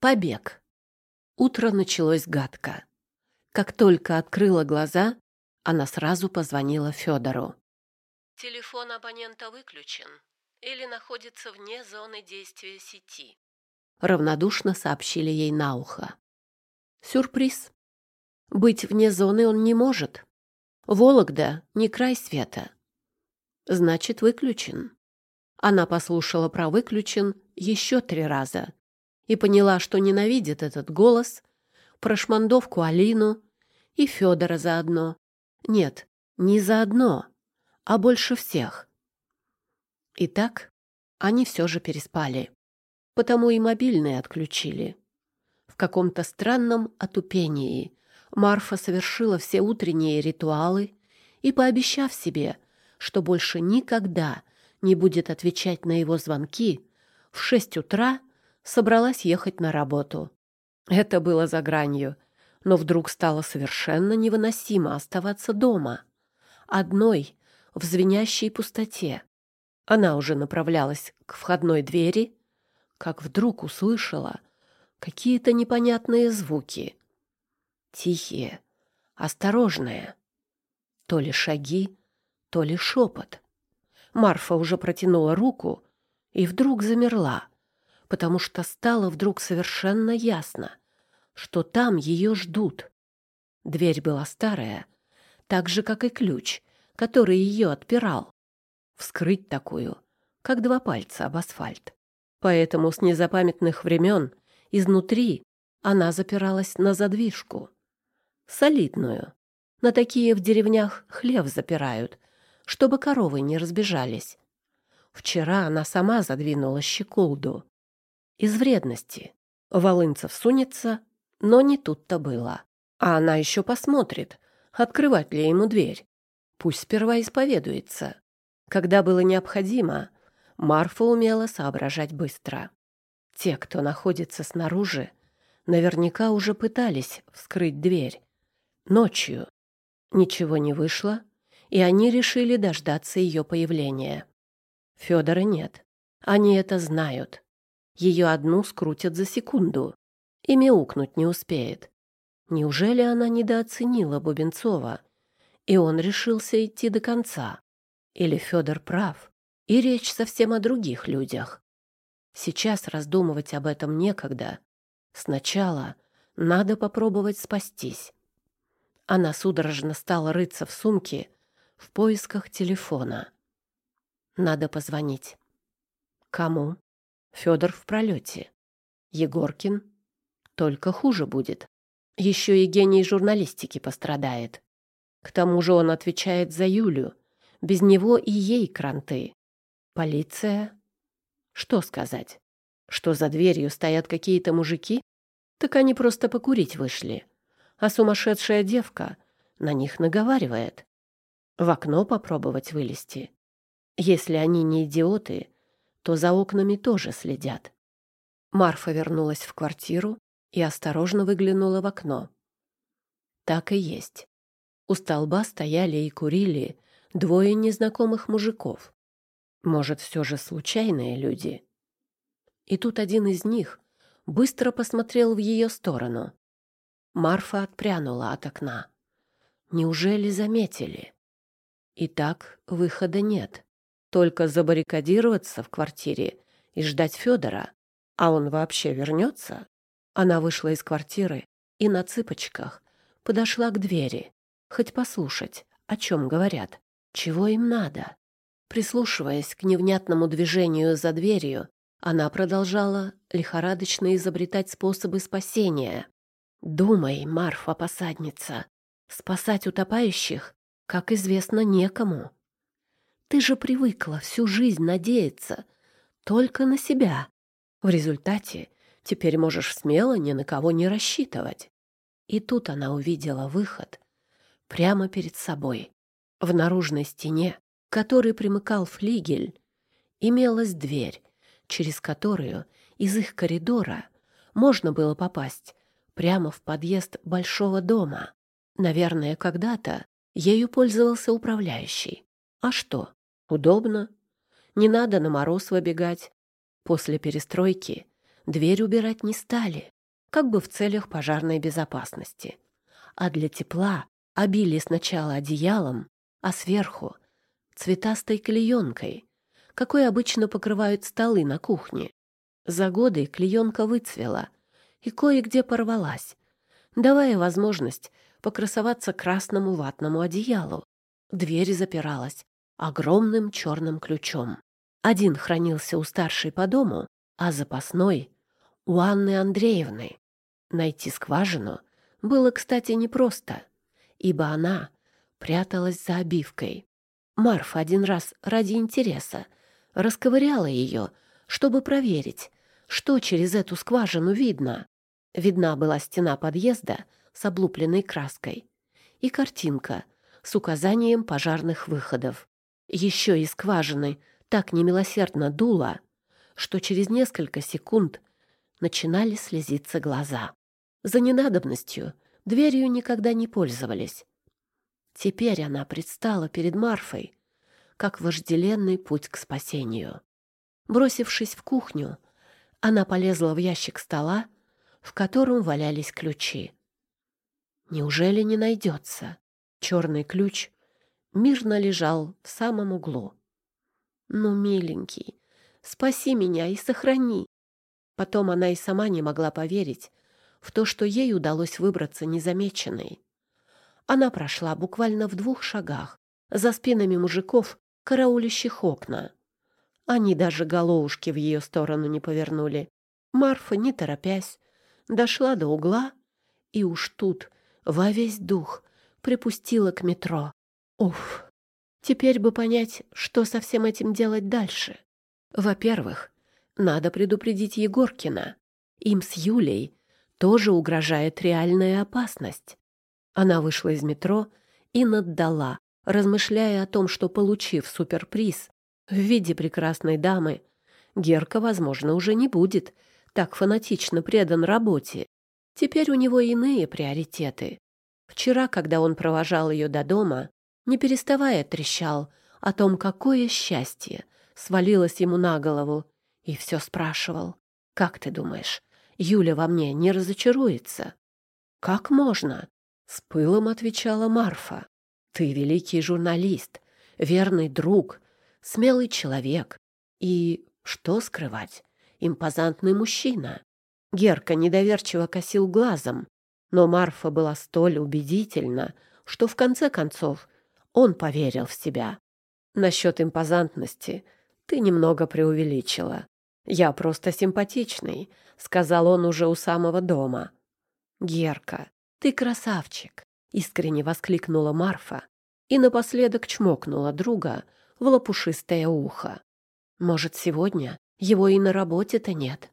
Побег. Утро началось гадко. Как только открыла глаза, она сразу позвонила Федору. Телефон абонента выключен или находится вне зоны действия сети. Равнодушно сообщили ей на ухо. Сюрприз. Быть вне зоны он не может. Вологда — не край света. Значит, выключен. Она послушала про выключен еще три раза и поняла, что ненавидит этот голос, прошмандовку Алину и Федора заодно. Нет, не заодно, а больше всех. Итак, они все же переспали, потому и мобильные отключили. В каком-то странном отупении Марфа совершила все утренние ритуалы и, пообещав себе, что больше никогда не будет отвечать на его звонки, в шесть утра собралась ехать на работу. Это было за гранью, но вдруг стало совершенно невыносимо оставаться дома, одной, в звенящей пустоте. Она уже направлялась к входной двери, как вдруг услышала какие-то непонятные звуки. Тихие, осторожные. То ли шаги, то ли шепот. Марфа уже протянула руку и вдруг замерла, потому что стало вдруг совершенно ясно, что там ее ждут. Дверь была старая, так же, как и ключ, который ее отпирал. Вскрыть такую, как два пальца об асфальт. Поэтому с незапамятных времен изнутри она запиралась на задвижку. Солидную. На такие в деревнях хлев запирают, чтобы коровы не разбежались. Вчера она сама задвинула щеколду. Из вредности. Волынцев сунется, но не тут-то было. А она еще посмотрит, открывать ли ему дверь. Пусть сперва исповедуется. Когда было необходимо, Марфа умела соображать быстро. Те, кто находится снаружи, наверняка уже пытались вскрыть дверь. Ночью. Ничего не вышло, и они решили дождаться ее появления. Федора нет. Они это знают. Ее одну скрутят за секунду. И мяукнуть не успеет. Неужели она недооценила Бубенцова? И он решился идти до конца. Или Федор прав, и речь совсем о других людях. Сейчас раздумывать об этом некогда. Сначала надо попробовать спастись. Она судорожно стала рыться в сумке в поисках телефона. Надо позвонить. Кому? Федор в пролете. Егоркин? Только хуже будет. Еще и гений журналистики пострадает. К тому же он отвечает за Юлю. Без него и ей кранты. Полиция? Что сказать? Что за дверью стоят какие-то мужики? Так они просто покурить вышли. А сумасшедшая девка на них наговаривает. В окно попробовать вылезти. Если они не идиоты, то за окнами тоже следят. Марфа вернулась в квартиру и осторожно выглянула в окно. Так и есть. У столба стояли и курили двое незнакомых мужиков. Может, все же случайные люди? И тут один из них быстро посмотрел в ее сторону. Марфа отпрянула от окна. Неужели заметили? Итак, выхода нет. Только забаррикадироваться в квартире и ждать Федора. А он вообще вернется? Она вышла из квартиры и на цыпочках подошла к двери. Хоть послушать, о чем говорят, чего им надо. Прислушиваясь к невнятному движению за дверью, она продолжала лихорадочно изобретать способы спасения. «Думай, Марфа-посадница, спасать утопающих, как известно, некому. Ты же привыкла всю жизнь надеяться только на себя. В результате теперь можешь смело ни на кого не рассчитывать. И тут она увидела выход прямо перед собой. В наружной стене, к которой примыкал флигель, имелась дверь, через которую из их коридора можно было попасть прямо в подъезд большого дома. Наверное, когда-то ею пользовался управляющий. А что? Удобно. Не надо на мороз выбегать. После перестройки Дверь убирать не стали, как бы в целях пожарной безопасности. А для тепла обили сначала одеялом, а сверху — цветастой клеенкой, какой обычно покрывают столы на кухне. За годы клеенка выцвела и кое-где порвалась, давая возможность покрасоваться красному ватному одеялу. Дверь запиралась огромным черным ключом. Один хранился у старшей по дому, а запасной — у Анны Андреевны. Найти скважину было, кстати, непросто, ибо она пряталась за обивкой. Марфа один раз ради интереса расковыряла ее, чтобы проверить, что через эту скважину видно. Видна была стена подъезда с облупленной краской и картинка с указанием пожарных выходов. Еще и скважины так немилосердно дуло, что через несколько секунд начинали слезиться глаза. За ненадобностью дверью никогда не пользовались. Теперь она предстала перед Марфой как вожделенный путь к спасению. Бросившись в кухню, она полезла в ящик стола, в котором валялись ключи. Неужели не найдется? Черный ключ мирно лежал в самом углу. «Ну, миленький, спаси меня и сохрани!» Потом она и сама не могла поверить в то, что ей удалось выбраться незамеченной. Она прошла буквально в двух шагах, за спинами мужиков, караулящих окна. Они даже головушки в ее сторону не повернули. Марфа, не торопясь, дошла до угла и уж тут, во весь дух, припустила к метро. Уф! Теперь бы понять, что со всем этим делать дальше. Во-первых, надо предупредить Егоркина. Им с Юлей тоже угрожает реальная опасность. Она вышла из метро и наддала, размышляя о том, что, получив суперприз в виде прекрасной дамы, Герка, возможно, уже не будет так фанатично предан работе. Теперь у него иные приоритеты. Вчера, когда он провожал ее до дома, не переставая трещал о том, какое счастье свалилось ему на голову, и все спрашивал. «Как ты думаешь, Юля во мне не разочаруется?» «Как можно?» — с пылом отвечала Марфа. «Ты великий журналист, верный друг, смелый человек и, что скрывать, импозантный мужчина». Герка недоверчиво косил глазом, но Марфа была столь убедительна, что в конце концов он поверил в себя. Насчет импозантности ты немного преувеличила. Я просто симпатичный, сказал он уже у самого дома. Герка, ты красавчик, искренне воскликнула Марфа и напоследок чмокнула друга в лопушистое ухо. Может, сегодня его и на работе-то нет.